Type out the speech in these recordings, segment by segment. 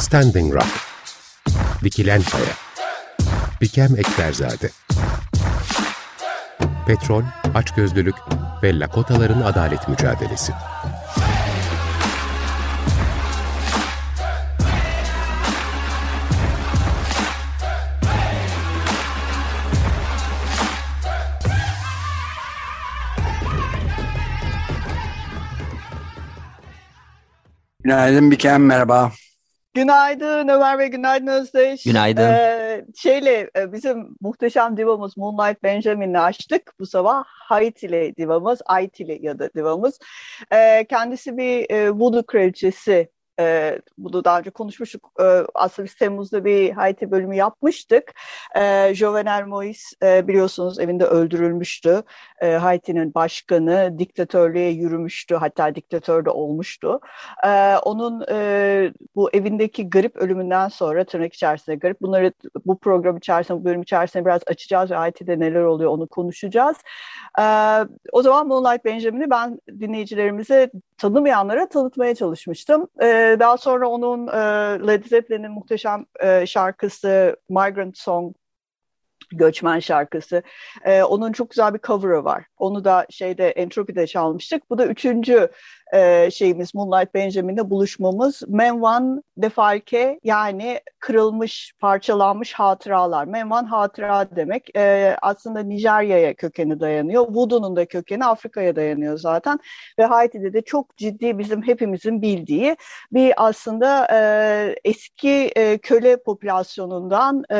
Standing Rock Dikilen Kaya Bikem Ekberzade Petrol, açgözlülük ve Lakotaların adalet mücadelesi. Günaydın Bikem, merhaba. Günaydın Ömer Bey, günaydın Özdeş. Günaydın. Ee, şeyle e, bizim muhteşem divamız Moonlight Benjamin'le açtık bu sabah. Haiti'li divamız, Haiti'li ya da divamız. Ee, kendisi bir e, voodoo kraliçesi e, bunu daha önce konuşmuştuk. E, aslında biz Temmuz'da bir Haiti bölümü yapmıştık. E, Jovenel Moïse e, biliyorsunuz evinde öldürülmüştü. E, Haiti'nin başkanı diktatörlüğe yürümüştü. Hatta diktatör de olmuştu. E, onun e, bu evindeki garip ölümünden sonra tırnak içerisinde garip. Bunları bu program içerisinde, bu bölüm içerisinde biraz açacağız ve Haiti'de neler oluyor onu konuşacağız. E, o zaman Moonlight Benjamin'i ben dinleyicilerimize tanımayanlara tanıtmaya çalışmıştım. E, daha sonra onun e, Led Zeppelin'in muhteşem e, şarkısı Migrant Song göçmen şarkısı. Ee, onun çok güzel bir cover'ı var. Onu da şeyde Entropi'de çalmıştık. Bu da üçüncü e, şeyimiz Moonlight Benjamin'le buluşmamız. Menvan Defalke yani kırılmış, parçalanmış hatıralar. Menvan hatıra demek. E, aslında Nijerya'ya kökeni dayanıyor. Voodoo'nun da kökeni Afrika'ya dayanıyor zaten. Ve Haiti'de de çok ciddi bizim hepimizin bildiği bir aslında e, eski e, köle popülasyonundan e,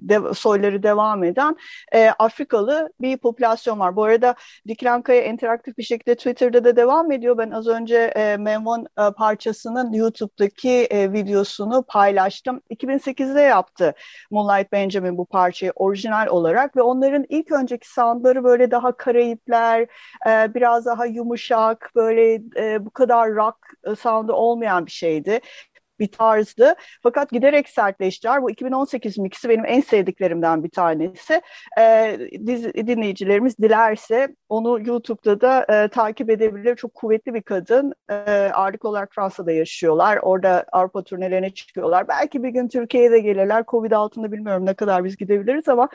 de, soyları devam eden e, Afrikalı bir popülasyon var. Bu arada Dikilen Kaya interaktif bir şekilde Twitter'da da devam ediyor ediyor. Ben az önce e, Memon e, parçasının YouTube'daki e, videosunu paylaştım. 2008'de yaptı Moonlight Benjamin bu parçayı orijinal olarak ve onların ilk önceki soundları böyle daha Karayipler, e, biraz daha yumuşak, böyle e, bu kadar rock e, sound'u olmayan bir şeydi bir tarzdı. Fakat giderek sertleştiler. Bu 2018 mixi benim en sevdiklerimden bir tanesi. E, diz, dinleyicilerimiz dilerse onu YouTube'da da e, takip edebilir. Çok kuvvetli bir kadın. E, ağırlıklı olarak Fransa'da yaşıyorlar. Orada Avrupa turnelerine çıkıyorlar. Belki bir gün Türkiye'ye de gelirler. Covid altında bilmiyorum ne kadar biz gidebiliriz ama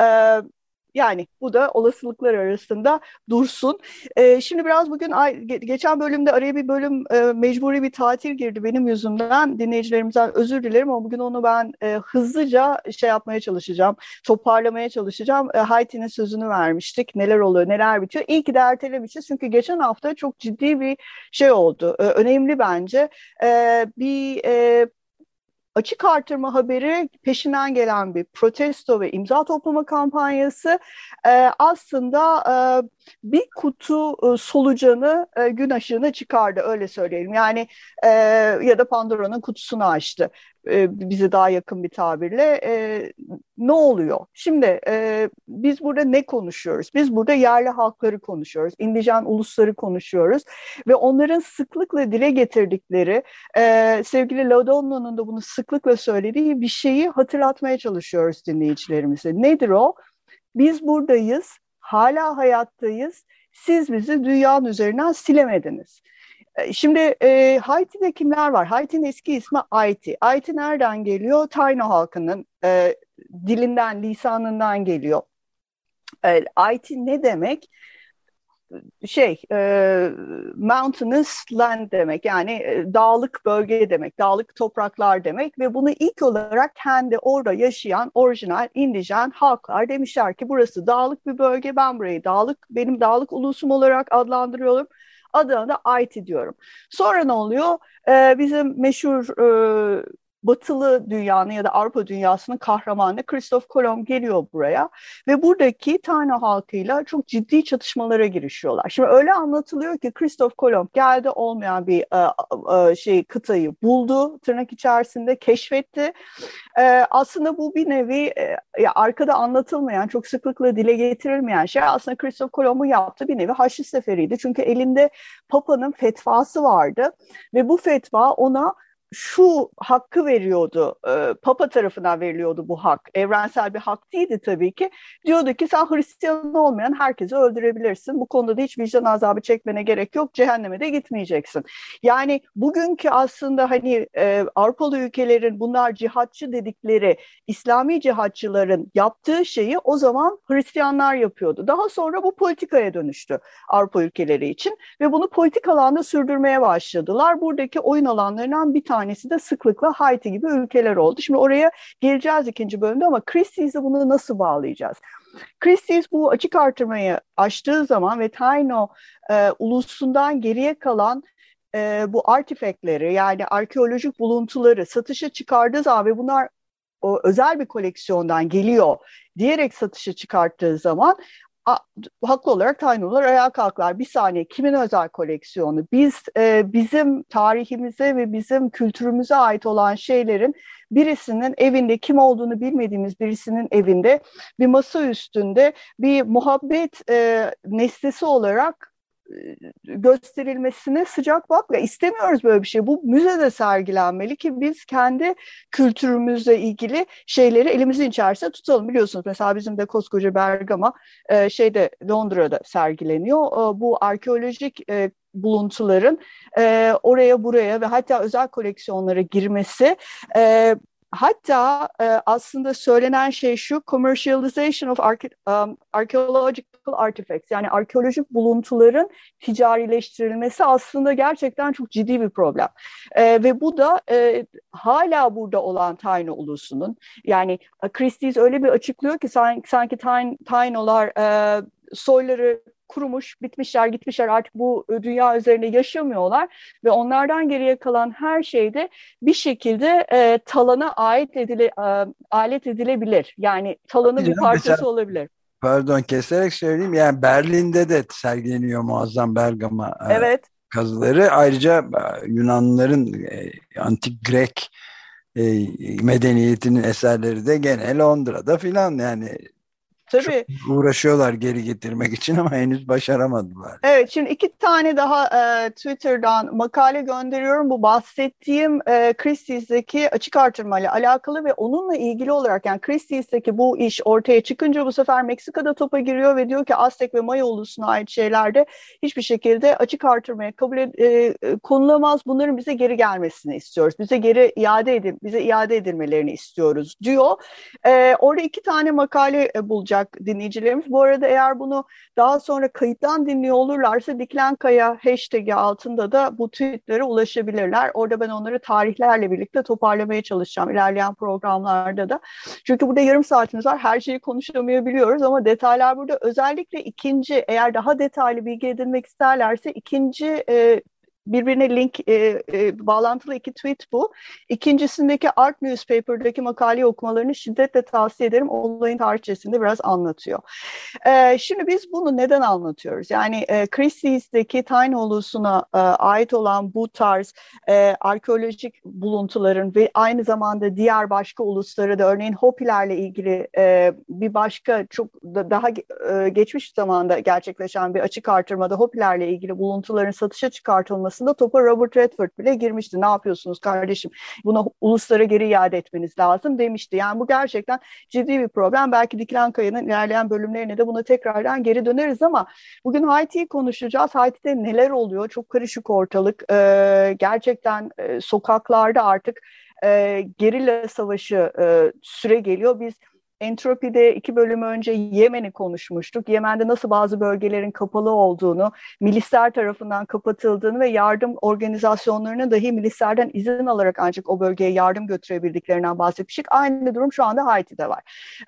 e, yani bu da olasılıklar arasında dursun. E, şimdi biraz bugün geçen bölümde araya bir bölüm e, mecburi bir tatil girdi benim yüzümden. Dinleyicilerimizden özür dilerim ama bugün onu ben e, hızlıca şey yapmaya çalışacağım. Toparlamaya çalışacağım. E, Haiti'nin sözünü vermiştik. Neler oluyor, neler bitiyor. İyi ki de ertelemişiz. Çünkü geçen hafta çok ciddi bir şey oldu. E, önemli bence. E, bir e, açık artırma haberi peşinden gelen bir protesto ve imza toplama kampanyası e, aslında e, bir kutu e, solucanı e, gün ışığına çıkardı öyle söyleyelim. Yani e, ya da Pandora'nın kutusunu açtı e, bize daha yakın bir tabirle. E, ne oluyor? Şimdi e, biz burada ne konuşuyoruz? Biz burada yerli halkları konuşuyoruz, indijen ulusları konuşuyoruz ve onların sıklıkla dile getirdikleri, e, sevgili Laudonno'nun da bunu sıklıkla söylediği bir şeyi hatırlatmaya çalışıyoruz dinleyicilerimize. Nedir o? Biz buradayız, hala hayattayız. Siz bizi dünyanın üzerinden silemediniz. E, şimdi e, Haiti'de kimler var? Haiti'nin eski ismi Haiti. Haiti nereden geliyor? Taino halkının e, dilinden, lisanından geliyor. E, Haiti ne demek? şey e, mountainous land demek yani e, dağlık bölge demek, dağlık topraklar demek ve bunu ilk olarak kendi orada yaşayan orijinal indijen halklar demişler ki burası dağlık bir bölge ben burayı dağlık benim dağlık ulusum olarak adlandırıyorum. Adına da IT diyorum. Sonra ne oluyor? Ee, bizim meşhur e, batılı dünyanın ya da Avrupa dünyasının kahramanı Christoph Kolomb geliyor buraya ve buradaki tane halkıyla çok ciddi çatışmalara girişiyorlar. Şimdi öyle anlatılıyor ki Christoph Kolomb geldi olmayan bir e, e, şey kıtayı buldu tırnak içerisinde keşfetti. E, aslında bu bir nevi e, arkada anlatılmayan çok sıklıkla dile getirilmeyen şey aslında Christoph Kolomb'un yaptığı bir nevi Haçlı Seferi'ydi. Çünkü elinde Papa'nın fetvası vardı ve bu fetva ona şu hakkı veriyordu. E, Papa tarafından veriliyordu bu hak. Evrensel bir hak değildi tabii ki. Diyordu ki sen Hristiyan olmayan herkesi öldürebilirsin. Bu konuda da hiç vicdan azabı çekmene gerek yok. Cehenneme de gitmeyeceksin. Yani bugünkü aslında hani e, Avrupalı ülkelerin bunlar cihatçı dedikleri İslami cihatçıların yaptığı şeyi o zaman Hristiyanlar yapıyordu. Daha sonra bu politikaya dönüştü Avrupa ülkeleri için ve bunu politik alanda sürdürmeye başladılar. Buradaki oyun alanlarından bir tanesi de sıklıkla Haiti gibi ülkeler oldu. Şimdi oraya geleceğiz ikinci bölümde ama Christie's'e bunu nasıl bağlayacağız? Christie's bu açık artırmayı açtığı zaman ve Taino e, ulusundan geriye kalan e, bu artifactleri yani arkeolojik buluntuları satışa çıkardığı zaman ve bunlar o özel bir koleksiyondan geliyor diyerek satışa çıkarttığı zaman haklı olarak Taino'lar ayağa kalklar. Bir saniye kimin özel koleksiyonu? Biz e, bizim tarihimize ve bizim kültürümüze ait olan şeylerin birisinin evinde kim olduğunu bilmediğimiz birisinin evinde bir masa üstünde bir muhabbet e, nesnesi olarak gösterilmesine sıcak bakla istemiyoruz böyle bir şey. Bu müzede sergilenmeli ki biz kendi kültürümüzle ilgili şeyleri elimizin içerisinde tutalım. Biliyorsunuz mesela bizim de koskoca Bergama e, şeyde Londra'da sergileniyor. E, bu arkeolojik e, buluntuların e, oraya buraya ve hatta özel koleksiyonlara girmesi e, Hatta e, aslında söylenen şey şu, commercialization of um, archaeological artifacts yani arkeolojik buluntuların ticarileştirilmesi aslında gerçekten çok ciddi bir problem. E, ve bu da e, hala burada olan Taino ulusunun yani Christie's öyle bir açıklıyor ki sanki, sanki Taino'lar e, soyları kurumuş, bitmişler, gitmişler artık bu dünya üzerinde yaşamıyorlar ve onlardan geriye kalan her şeyde bir şekilde e, talana ait edile, e, alet edilebilir. Yani talanın bir parçası mesela, olabilir. Pardon keserek söyleyeyim yani Berlin'de de sergileniyor muazzam Bergama e, evet. kazıları. Ayrıca e, Yunanlıların e, antik Grek medeniyetinin eserleri de gene Londra'da filan yani Tabii. Çok uğraşıyorlar geri getirmek için ama henüz başaramadılar. Evet şimdi iki tane daha e, Twitter'dan makale gönderiyorum. Bu bahsettiğim e, Christie's'deki açık artırma ile alakalı ve onunla ilgili olarak yani Christie's'deki bu iş ortaya çıkınca bu sefer Meksika'da topa giriyor ve diyor ki Aztek ve Maya ulusuna ait şeylerde hiçbir şekilde açık artırmaya kabul ed- e, konulamaz. Bunların bize geri gelmesini istiyoruz. Bize geri iade edin, bize iade edilmelerini istiyoruz diyor. E, orada iki tane makale e, bulacak olacak dinleyicilerimiz. Bu arada eğer bunu daha sonra kayıttan dinliyor olurlarsa Diklen Kaya hashtag'i altında da bu tweetlere ulaşabilirler. Orada ben onları tarihlerle birlikte toparlamaya çalışacağım ilerleyen programlarda da. Çünkü burada yarım saatimiz var. Her şeyi konuşamayabiliyoruz ama detaylar burada. Özellikle ikinci eğer daha detaylı bilgi edinmek isterlerse ikinci e, birbirine link e, e, bağlantılı iki tweet bu. İkincisindeki Art Newspaper'daki makaleyi okumalarını şiddetle tavsiye ederim. Olayın tarihçesinde biraz anlatıyor. E, şimdi biz bunu neden anlatıyoruz? Yani e, Christie's'deki Tiny ulusuna e, ait olan bu tarz e, arkeolojik buluntuların ve aynı zamanda diğer başka ulusları da örneğin Hopilerle ilgili e, bir başka çok da, daha e, geçmiş zamanda gerçekleşen bir açık artırmada Hopilerle ilgili buluntuların satışa çıkartılması aşamasında topa Robert Redford bile girmişti. Ne yapıyorsunuz kardeşim? Buna uluslara geri iade etmeniz lazım demişti. Yani bu gerçekten ciddi bir problem. Belki Diklan Kaya'nın ilerleyen bölümlerine de buna tekrardan geri döneriz ama bugün Haiti'yi konuşacağız. Haiti'de neler oluyor? Çok karışık ortalık. Ee, gerçekten e, sokaklarda artık e, gerilla savaşı e, süre geliyor. Biz Entropi'de iki bölüm önce Yemen'i konuşmuştuk. Yemen'de nasıl bazı bölgelerin kapalı olduğunu, milisler tarafından kapatıldığını ve yardım organizasyonlarına dahi milislerden izin alarak ancak o bölgeye yardım götürebildiklerinden bahsetmiştik. Aynı durum şu anda Haiti'de var.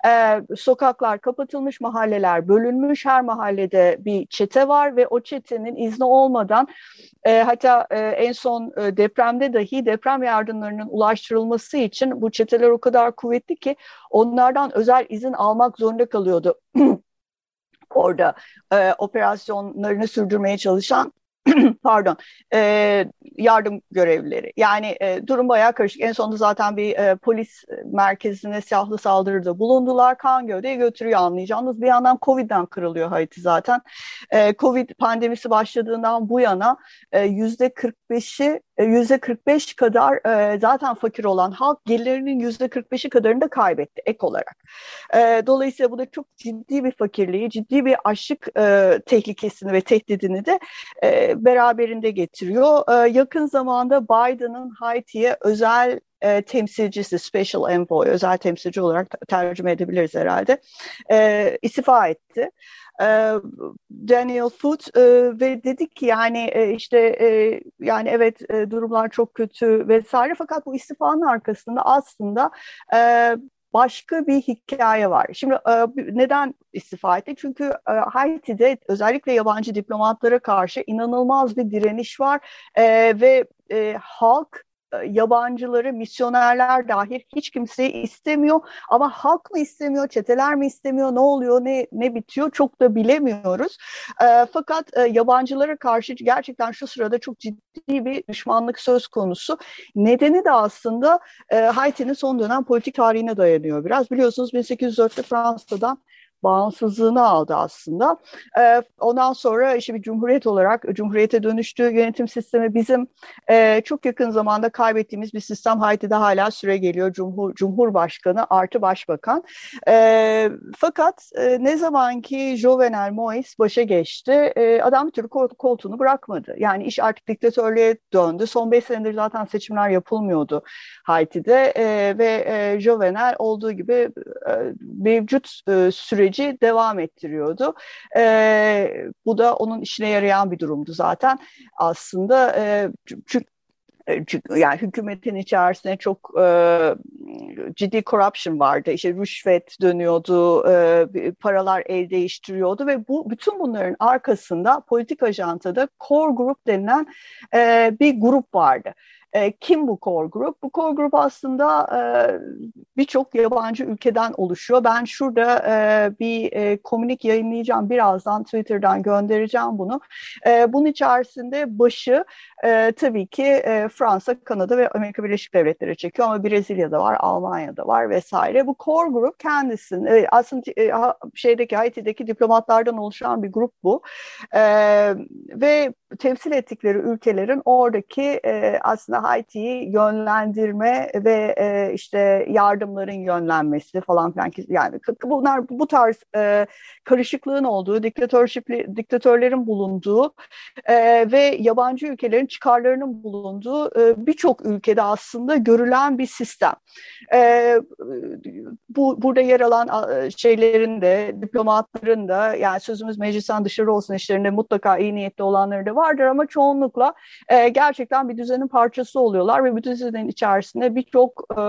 Ee, sokaklar kapatılmış, mahalleler bölünmüş. Her mahallede bir çete var ve o çetenin izni olmadan e, hatta e, en son e, depremde dahi deprem yardımlarının ulaştırılması için bu çeteler o kadar kuvvetli ki onlardan özel izin almak zorunda kalıyordu. Orada e, operasyonlarını sürdürmeye çalışan pardon e, yardım görevlileri. Yani e, durum bayağı karışık. En sonunda zaten bir e, polis merkezine silahlı saldırıda bulundular. Kan gövdeye götürüyor anlayacağınız. Bir yandan Covid'den kırılıyor Haiti zaten. E, Covid pandemisi başladığından bu yana yüzde 45'i yüzde 45 kadar e, zaten fakir olan halk gelirinin yüzde 45'i kadarını da kaybetti ek olarak. E, dolayısıyla bu da çok ciddi bir fakirliği, ciddi bir açlık e, tehlikesini ve tehdidini de e, beraberinde getiriyor. E, yakın zamanda Biden'ın Haiti'ye özel e, temsilcisi, special envoy, özel temsilci olarak tercüme edebiliriz herhalde, e, istifa etti. E, Daniel Foot e, ve dedik ki yani e, işte yani evet durumlar çok kötü vesaire fakat bu istifanın arkasında aslında başka bir hikaye var. Şimdi neden istifa etti? Çünkü Haiti'de özellikle yabancı diplomatlara karşı inanılmaz bir direniş var ve halk yabancıları, misyonerler dahil hiç kimseyi istemiyor. Ama halk mı istemiyor, çeteler mi istemiyor, ne oluyor, ne ne bitiyor çok da bilemiyoruz. E, fakat e, yabancılara karşı gerçekten şu sırada çok ciddi bir düşmanlık söz konusu. Nedeni de aslında e, Haiti'nin son dönem politik tarihine dayanıyor biraz. Biliyorsunuz 1804'te Fransa'dan bağımsızlığını aldı aslında. E, ondan sonra işte bir cumhuriyet olarak cumhuriyete dönüştü. Yönetim sistemi bizim e, çok yakın zamanda kaybettiğimiz bir sistem Haiti'de hala süre geliyor. Cumhur, Cumhurbaşkanı artı başbakan. E, fakat e, ne zaman ki Jovenel Moïse başa geçti e, adam bir türlü koltuğunu bırakmadı. Yani iş artık diktatörlüğe döndü. Son beş senedir zaten seçimler yapılmıyordu Haiti'de e, ve e, Jovenel olduğu gibi e, mevcut e, süreci süreci devam ettiriyordu. E, bu da onun işine yarayan bir durumdu zaten. Aslında e, çünkü yani hükümetin içerisinde çok e, ciddi corruption vardı. İşte rüşvet dönüyordu, e, paralar el değiştiriyordu ve bu bütün bunların arkasında politik ajantada core group denilen e, bir grup vardı. E, kim bu core group? Bu core group aslında e, birçok yabancı ülkeden oluşuyor. Ben şurada e, bir e, komünik yayınlayacağım. Birazdan Twitter'dan göndereceğim bunu. E, bunun içerisinde başı e, tabii ki e, Fransa, Kanada ve Amerika Birleşik Devletleri çekiyor ama Brezilya'da var, Almanya'da var vesaire. Bu core group kendisinin e, aslında e, şeydeki Haiti'deki diplomatlardan oluşan bir grup bu. E, ve temsil ettikleri ülkelerin oradaki e, aslında Haiti'yi yönlendirme ve e, işte yardımların yönlenmesi falan filan yani bunlar bu tarz e, karışıklığın olduğu, diktatörship diktatörlerin bulunduğu e, ve yabancı ülkelerin çıkarlarının bulunduğu e, birçok ülkede aslında görülen bir sistem. E, bu burada yer alan şeylerin de diplomatların da yani sözümüz meclisten dışarı olsun işlerinde mutlaka iyi niyetli olanları da vardır ama çoğunlukla e, gerçekten bir düzenin parçası oluyorlar ve bu düzenin içerisinde birçok e,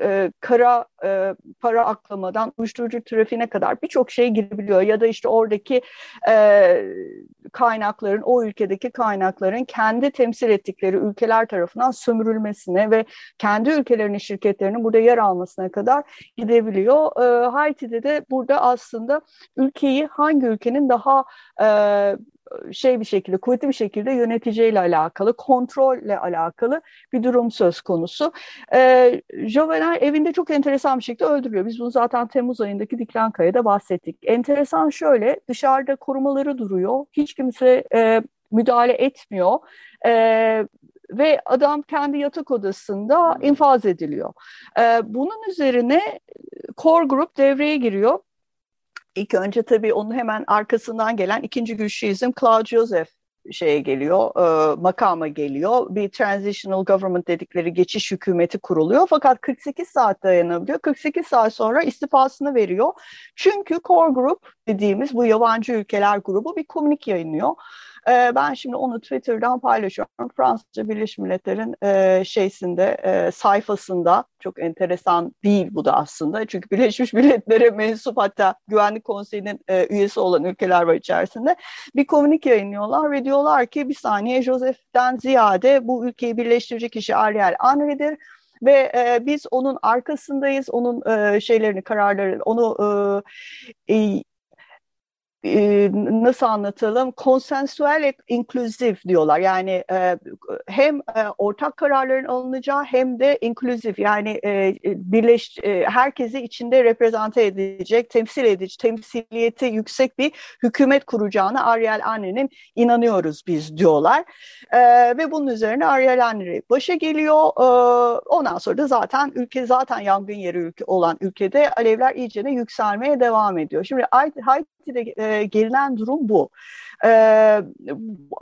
e, kara e, para aklamadan uyuşturucu trafiğine kadar birçok şey girebiliyor ya da işte oradaki e, kaynakların o ülkedeki kaynakların kendi temsil ettikleri ülkeler tarafından sömürülmesine ve kendi ülkelerinin şirketlerinin burada yer almasına kadar gidebiliyor. E, Haiti'de de burada aslında ülkeyi hangi ülkenin daha e, şey bir şekilde, kuvvetli bir şekilde yöneticiyle alakalı, kontrolle alakalı bir durum söz konusu. E, Jovenel evinde çok enteresan bir şekilde öldürüyor. Biz bunu zaten Temmuz ayındaki Diklankaya'da bahsettik. Enteresan şöyle, dışarıda korumaları duruyor. Hiç kimse e, müdahale etmiyor. E, ve adam kendi yatak odasında infaz ediliyor. E, bunun üzerine Core Group devreye giriyor İlk önce tabii onun hemen arkasından gelen ikinci isim Claude Joseph şeye geliyor, e, makama geliyor. Bir transitional government dedikleri geçiş hükümeti kuruluyor. Fakat 48 saat dayanabiliyor. 48 saat sonra istifasını veriyor. Çünkü core group dediğimiz bu yabancı ülkeler grubu bir komünik yayınlıyor. E, ben şimdi onu Twitter'dan paylaşıyorum. Fransızca Birleşmiş Milletler'in e, şeysinde e, sayfasında çok enteresan değil bu da aslında. Çünkü Birleşmiş Milletler'e mensup hatta Güvenlik Konseyi'nin e, üyesi olan ülkeler var içerisinde. Bir komünik yayınlıyorlar ve diyorlar ki bir saniye Joseph'ten ziyade bu ülkeyi birleştirecek kişi Ariel Henry'dir ve e, biz onun arkasındayız, onun e, şeylerini, kararları, onu e, e, nasıl anlatalım konsensüel inkluzif diyorlar. Yani e, hem e, ortak kararların alınacağı hem de inkluzif yani e, birleş herkesi içinde reprezente edecek, temsil edici, temsiliyeti yüksek bir hükümet kuracağını Ariel Henry'nin inanıyoruz biz diyorlar. Ve bunun üzerine Ariel Henry başa geliyor. Ondan sonra da zaten ülke zaten yangın yeri ülke olan ülkede alevler iyice yükselmeye devam ediyor. Şimdi Haiti'de e, gelinen durum bu. E,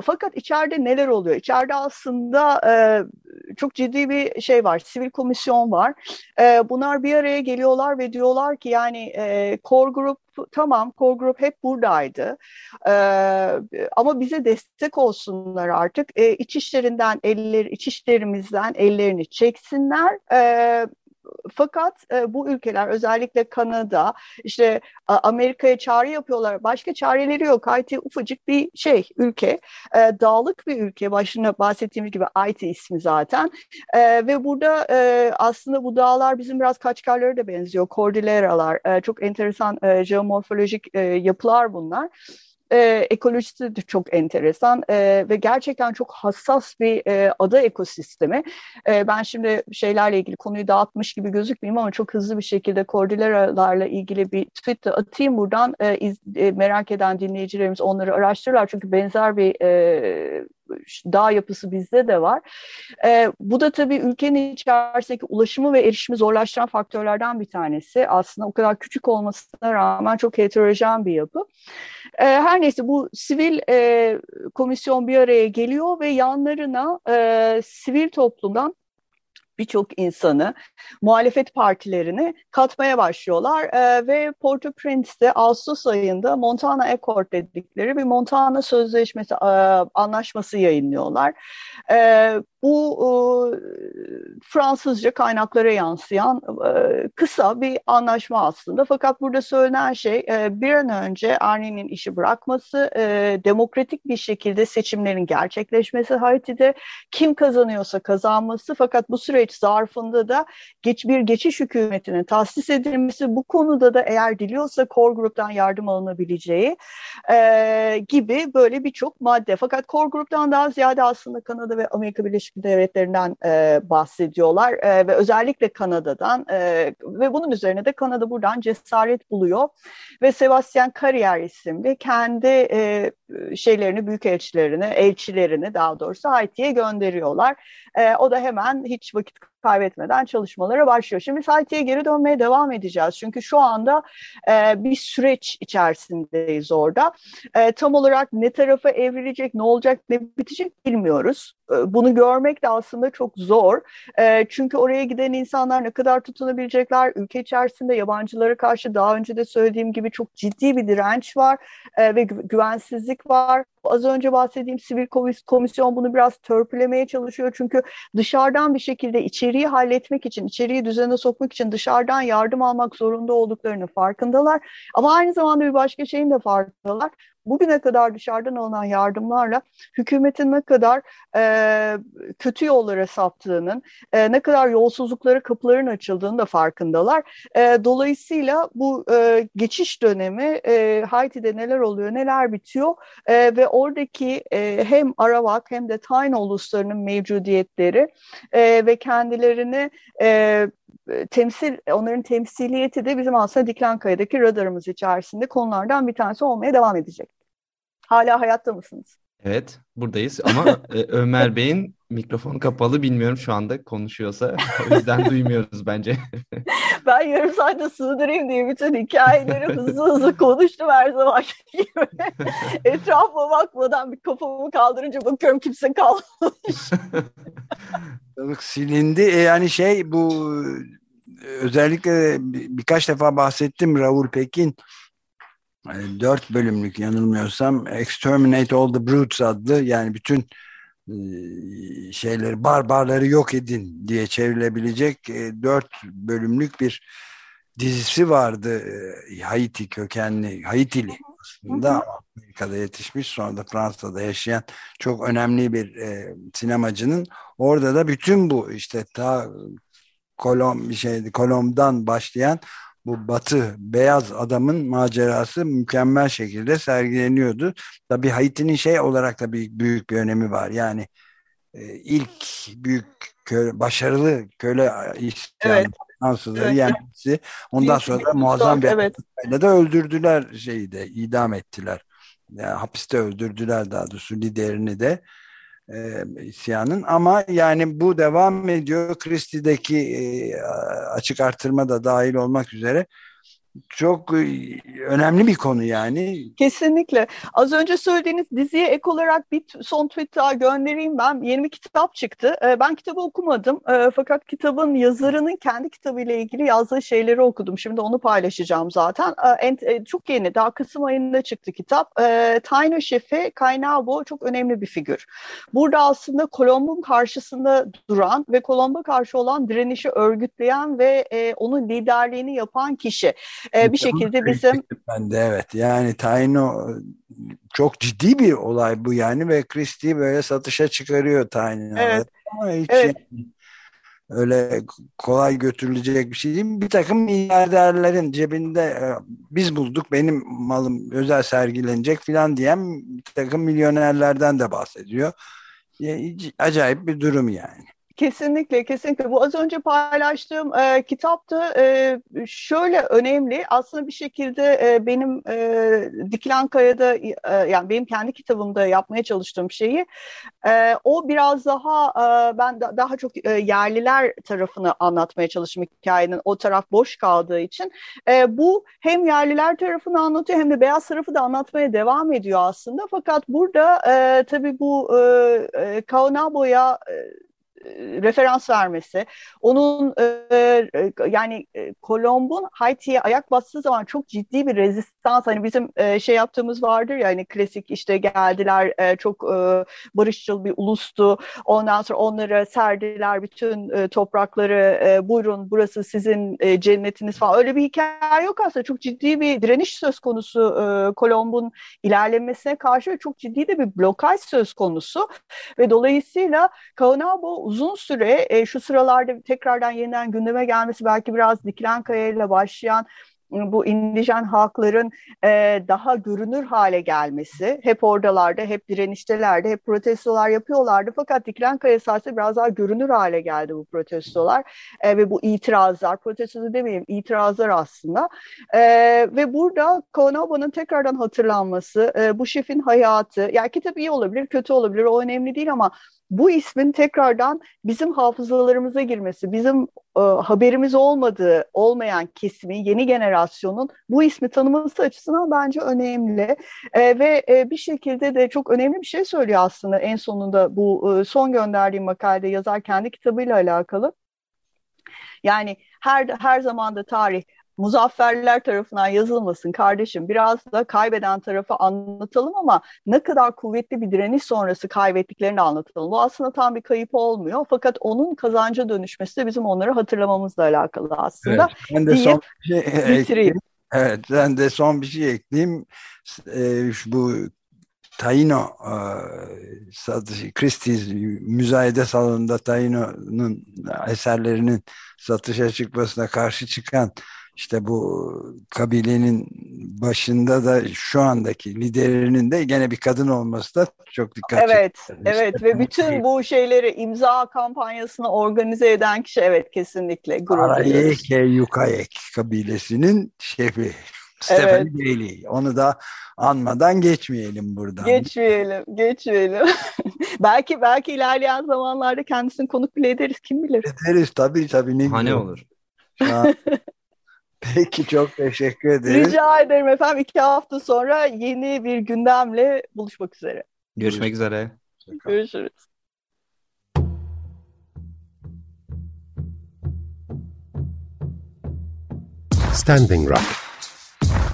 fakat içeride neler oluyor? İçeride aslında e, çok ciddi bir şey var, sivil komisyon var. E, bunlar bir araya geliyorlar ve diyorlar ki yani e, core group tamam core group hep buradaydı e, ama bize destek olsunlar artık e, iç eller iç işlerimizden ellerini çeksinler e, fakat e, bu ülkeler özellikle Kanada işte Amerika'ya çağrı yapıyorlar. Başka çareleri yok. Haiti ufacık bir şey ülke. E, dağlık bir ülke. Başında bahsettiğimiz gibi Haiti ismi zaten. E, ve burada e, aslında bu dağlar bizim biraz kaçkarlara da benziyor. Kordileralar. E, çok enteresan e, jeomorfolojik e, yapılar bunlar e, ekolojisi de çok enteresan e, ve gerçekten çok hassas bir e, ada ekosistemi. E, ben şimdi şeylerle ilgili konuyu dağıtmış gibi gözükmeyeyim ama çok hızlı bir şekilde kordileralarla ilgili bir tweet de atayım buradan. E, iz, e, merak eden dinleyicilerimiz onları araştırırlar çünkü benzer bir e, dağ yapısı bizde de var. E, bu da tabii ülkenin içerisindeki ulaşımı ve erişimi zorlaştıran faktörlerden bir tanesi. Aslında o kadar küçük olmasına rağmen çok heterojen bir yapı. E, her neyse bu sivil e, komisyon bir araya geliyor ve yanlarına e, sivil toplumdan birçok insanı, muhalefet partilerini katmaya başlıyorlar e, ve Port-au-Prince'de Ağustos ayında Montana Accord dedikleri bir Montana Sözleşmesi e, anlaşması yayınlıyorlar. E, bu e, Fransızca kaynaklara yansıyan e, kısa bir anlaşma aslında. Fakat burada söylenen şey e, bir an önce Arnie'nin işi bırakması, e, demokratik bir şekilde seçimlerin gerçekleşmesi Haiti'de kim kazanıyorsa kazanması fakat bu süreç zarfında da geç bir geçiş hükümetinin tahsis edilmesi bu konuda da eğer diliyorsa Core Group'tan yardım alınabileceği e, gibi böyle birçok madde. Fakat Core Group'tan daha ziyade aslında Kanada ve Amerika Birleşik Birleşik Devletleri'nden e, bahsediyorlar e, ve özellikle Kanada'dan e, ve bunun üzerine de Kanada buradan cesaret buluyor ve Sebastian Carrier isimli kendi e, şeylerini, büyükelçilerini, elçilerini daha doğrusu Haiti'ye gönderiyorlar. E, o da hemen hiç vakit kaybetmeden çalışmalara başlıyor. Şimdi Haiti'ye geri dönmeye devam edeceğiz. Çünkü şu anda e, bir süreç içerisindeyiz orada. E, tam olarak ne tarafa evrilecek, ne olacak, ne bitecek bilmiyoruz. E, bunu görmek de aslında çok zor. E, çünkü oraya giden insanlar ne kadar tutunabilecekler? Ülke içerisinde yabancılara karşı daha önce de söylediğim gibi çok ciddi bir direnç var e, ve gü güvensizlik var. Az önce bahsettiğim sivil komisyon bunu biraz törpülemeye çalışıyor. Çünkü dışarıdan bir şekilde içeriği halletmek için, içeriği düzene sokmak için dışarıdan yardım almak zorunda olduklarını farkındalar. Ama aynı zamanda bir başka şeyin de farkındalar bugüne kadar dışarıdan alınan yardımlarla hükümetin ne kadar e, kötü yollara saptığının, e, ne kadar yolsuzluklara kapıların açıldığını da farkındalar. E, dolayısıyla bu e, geçiş dönemi e, Haiti'de neler oluyor, neler bitiyor e, ve oradaki e, hem Arawak hem de Taino uluslarının mevcudiyetleri e, ve kendilerini e, temsil, onların temsiliyeti de bizim aslında Diklankaya'daki radarımız içerisinde konulardan bir tanesi olmaya devam edecek. Hala hayatta mısınız? Evet, buradayız ama e, Ömer Bey'in mikrofon kapalı bilmiyorum şu anda konuşuyorsa. O yüzden duymuyoruz bence. ben yarım saatte sığdırayım diye bütün hikayeleri hızlı hızlı konuştum her zaman gibi. Etrafıma bakmadan bir kafamı kaldırınca bakıyorum kimse kalmamış. silindi. E, yani şey bu özellikle birkaç defa bahsettim Raul Pekin dört bölümlük yanılmıyorsam Exterminate All the Brutes adlı yani bütün e, şeyleri barbarları yok edin diye çevrilebilecek e, dört bölümlük bir dizisi vardı e, Haiti kökenli Haitili aslında. Amerika'da yetişmiş sonra da Fransa'da yaşayan çok önemli bir e, sinemacının orada da bütün bu işte ta Kolom şeydi Kolom'dan başlayan bu batı beyaz adamın macerası mükemmel şekilde sergileniyordu. Tabii Haiti'nin şey olarak da bir büyük bir önemi var. Yani e, ilk büyük köle, başarılı köle isyanı evet. Fransızları evet. yenmesi. Ondan sonra da muazzam bir evet. de öldürdüler şeyi de idam ettiler. Yani hapiste öldürdüler daha doğrusu liderini de e, ama yani bu devam ediyor. Christie'deki e, açık artırma da dahil olmak üzere çok e, önemli bir konu yani. Kesinlikle. Az önce söylediğiniz diziye ek olarak bir son tweet daha göndereyim ben. Yeni bir kitap çıktı. E, ben kitabı okumadım. E, fakat kitabın yazarının kendi kitabıyla ilgili yazdığı şeyleri okudum. Şimdi onu paylaşacağım zaten. Çok yeni. Daha Kasım ayında çıktı kitap. Taino Şefi Kaynabo çok önemli bir figür. Burada aslında Kolomb'un karşısında duran ve Kolomb'a karşı olan direnişi örgütleyen ve onun liderliğini yapan kişi e, bir şekilde bizim... Ben de evet yani Taino çok ciddi bir olay bu yani ve Christie böyle satışa çıkarıyor Taino'ları. Evet. Ama hiç evet. Yani, öyle kolay götürülecek bir şey değil. Bir takım milyarderlerin cebinde e, biz bulduk benim malım özel sergilenecek filan diyen bir takım milyonerlerden de bahsediyor. Acayip bir durum yani. Kesinlikle, kesinlikle. Bu az önce paylaştığım e, kitapta e, şöyle önemli. Aslında bir şekilde e, benim e, Dikilen e, yani benim kendi kitabımda yapmaya çalıştığım şeyi, e, o biraz daha e, ben da, daha çok e, yerliler tarafını anlatmaya çalıştım hikayenin. O taraf boş kaldığı için. E, bu hem yerliler tarafını anlatıyor hem de beyaz tarafı da anlatmaya devam ediyor aslında. Fakat burada e, tabii bu e, Kaunabo'ya e, referans vermesi, onun e, yani e, Kolomb'un Haiti'ye ayak bastığı zaman çok ciddi bir rezistans hani bizim e, şey yaptığımız vardır ya hani klasik işte geldiler e, çok e, barışçıl bir ulustu. Ondan sonra onlara serdiler bütün e, toprakları e, buyurun burası sizin e, cennetiniz falan. Öyle bir hikaye yok aslında. Çok ciddi bir direniş söz konusu e, Kolomb'un ilerlemesine karşı ve çok ciddi de bir blokaj söz konusu. Ve dolayısıyla Kaunabo uzun süre e, şu sıralarda tekrardan yeniden gündeme gelmesi belki biraz dikilen kayayla başlayan bu indijen halkların e, daha görünür hale gelmesi hep oradalarda, hep direniştelerde, hep protestolar yapıyorlardı. Fakat Dikilen Kaya esasında biraz daha görünür hale geldi bu protestolar e, ve bu itirazlar, protesto demeyeyim itirazlar aslında. E, ve burada Konoba'nın tekrardan hatırlanması, e, bu şefin hayatı, yani kitap iyi olabilir, kötü olabilir, o önemli değil ama bu ismin tekrardan bizim hafızalarımıza girmesi, bizim e, haberimiz olmadığı, olmayan kesimin, yeni generasyonun bu ismi tanıması açısından bence önemli. E, ve e, bir şekilde de çok önemli bir şey söylüyor aslında en sonunda bu e, son gönderdiğim makalede yazar kendi kitabıyla alakalı. Yani her her zamanda tarih muzafferler tarafından yazılmasın kardeşim. Biraz da kaybeden tarafı anlatalım ama ne kadar kuvvetli bir direniş sonrası kaybettiklerini anlatalım. Bu aslında tam bir kayıp olmuyor. Fakat onun kazanca dönüşmesi de bizim onları hatırlamamızla alakalı aslında. Evet, ben de son bir şey bitireyim. Evet, ben de son bir şey ekleyeyim. Ee, bu Taino e, satışı, Christie's müzayede salonunda Taino'nun eserlerinin satışa çıkmasına karşı çıkan işte bu kabilenin başında da şu andaki liderinin de gene bir kadın olması da çok dikkat Evet, çekiyor. evet işte. ve bütün bu şeyleri imza kampanyasını organize eden kişi evet kesinlikle Arayeke Yukayek kabilesinin şefi. Stephanie evet. Bailey. Onu da anmadan geçmeyelim buradan. Geçmeyelim, geçmeyelim. belki belki ilerleyen zamanlarda kendisini konuk bile ederiz kim bilir. Ederiz tabii tabii. Ne Hani olur. Peki çok teşekkür ederim. Rica ederim efendim. İki hafta sonra yeni bir gündemle buluşmak üzere. Görüşmek üzere. Görüşürüz. Standing Rock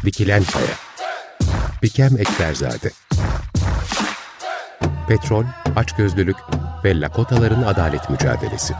Dikilen Kaya Bikem Ekberzade Petrol, açgözlülük ve Lakotaların adalet mücadelesi.